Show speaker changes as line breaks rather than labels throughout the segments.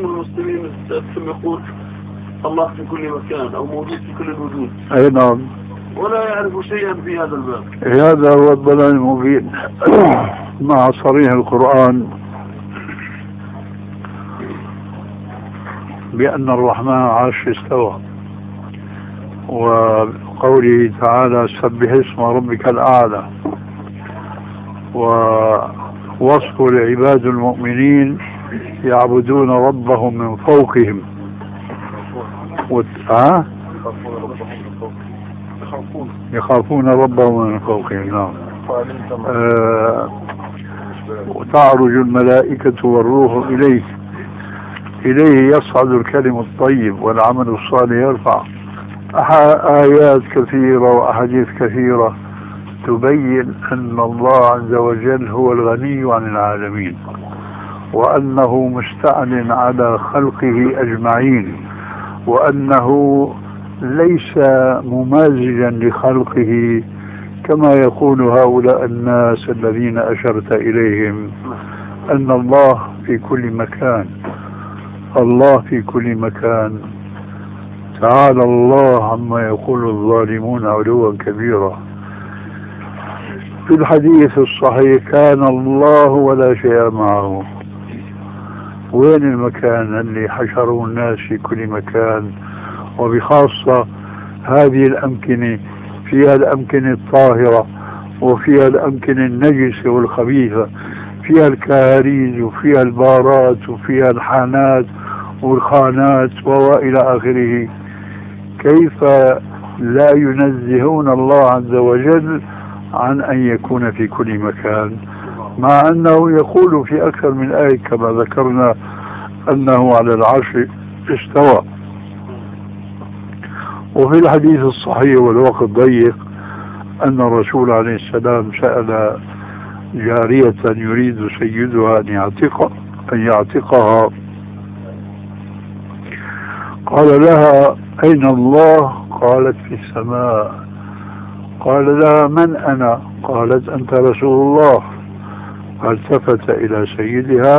بعضكم المسلمين ثم يقول الله في كل مكان أو موجود في كل الوجود.
أي نعم.
ولا يعرف شيئا في هذا الباب.
هذا هو الضلال المبين. مع صريح القرآن. بأن الرحمن عرش استوى. وقوله تعالى سبح اسم ربك الأعلى. ووصف لعباد المؤمنين يعبدون ربهم من فوقهم. ها؟ يخافون ربهم من فوقهم نعم آه وتعرج الملائكة والروح إليه إليه يصعد الكلم الطيب والعمل الصالح يرفع آيات كثيرة وأحاديث كثيرة تبين أن الله عز وجل هو الغني عن العالمين وأنه مستعن على خلقه أجمعين وأنه ليس ممازجا لخلقه كما يقول هؤلاء الناس الذين أشرت إليهم أن الله في كل مكان الله في كل مكان. تعالى الله عما يقول الظالمون علوا كبيرا. في الحديث الصحيح كان الله ولا شيء معه. وين المكان اللي حشروا الناس في كل مكان؟ وبخاصة هذه الأمكنة فيها الأمكنة الطاهرة وفيها الأمكنة النجسة والخبيثة فيها الكهاريز وفيها البارات وفيها الحانات والخانات وإلى آخره. كيف لا ينزهون الله عز وجل عن أن يكون في كل مكان؟ مع أنه يقول في أكثر من آية كما ذكرنا أنه على العرش استوى. وفي الحديث الصحيح والوقت ضيق أن الرسول عليه السلام سأل جارية يريد سيدها أن يعتق أن يعتقها. قال لها أين الله؟ قالت في السماء. قال لها من أنا؟ قالت أنت رسول الله. فالتفت إلى سيدها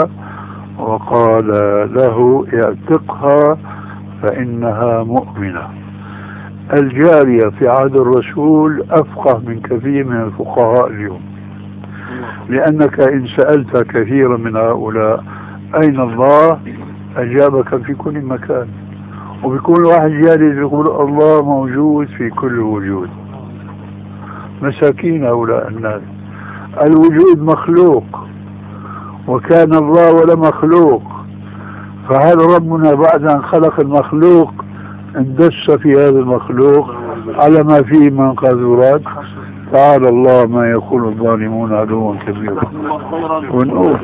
وقال له اعتقها فإنها مؤمنة. الجارية في عهد الرسول أفقه من كثير من الفقهاء اليوم. لأنك إن سألت كثيرا من هؤلاء أين الله؟ أجابك في كل مكان. وبيكون واحد جالس يقول الله موجود في كل وجود. مساكين هؤلاء الناس. الوجود مخلوق وكان الله ولا مخلوق. فهل ربنا بعد أن خلق المخلوق اندس في هذا المخلوق على ما فيه من قاذورات تعالى الله ما يقول الظالمون عدوا كبيرا. ونقول